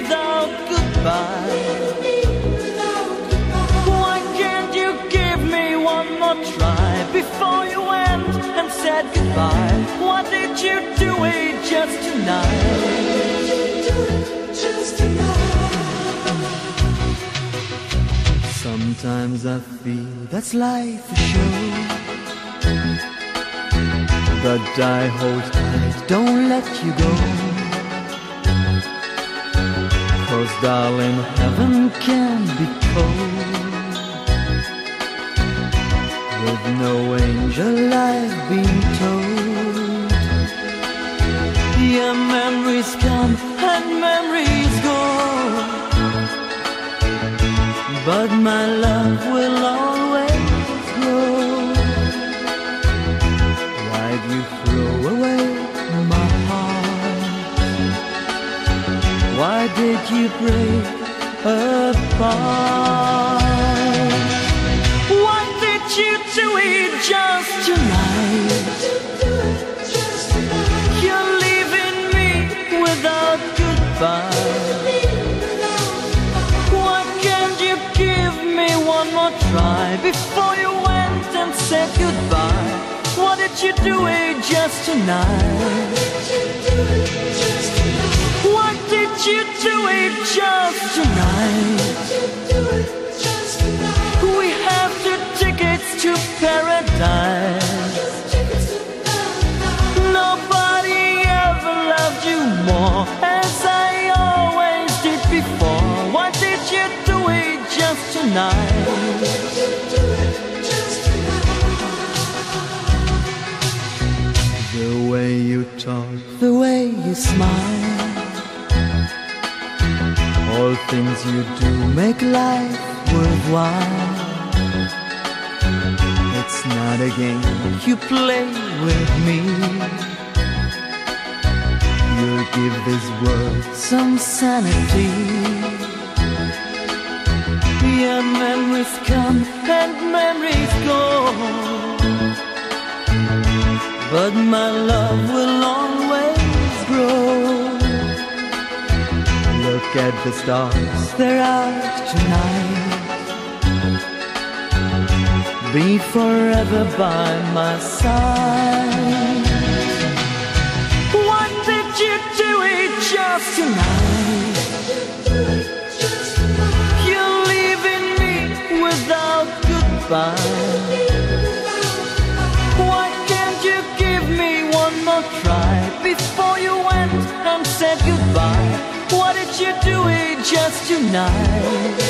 without goodbye. Why can't you give me one more try before you went and said goodbye? Why did you do it just tonight? Sometimes I feel that's life for sure. But I hold tight, don't let you go. Cause darling, heaven can be cold. With no angel I've been told. Yeah, memories come and memories go. But my love will always grow. Why'd you throw away did you break apart? Why did you do it just tonight? You're leaving me without goodbye. Why can't you give me one more try before you went and said goodbye? Why did you do it just tonight? Paradise. Nobody ever loved you more as I always did before. Why did you do it just tonight? The way you talk, the way you smile. All things you do make life worthwhile. Not a game you play with me. You'll give this world some sanity. Yeah, memories come and memories go. But my love will always grow. Look at the stars, they're out tonight. Be forever by my side. Why did you do it just tonight? You're leaving me without goodbye. Why can't you give me one more try before you went and said goodbye? Why did you do it just tonight?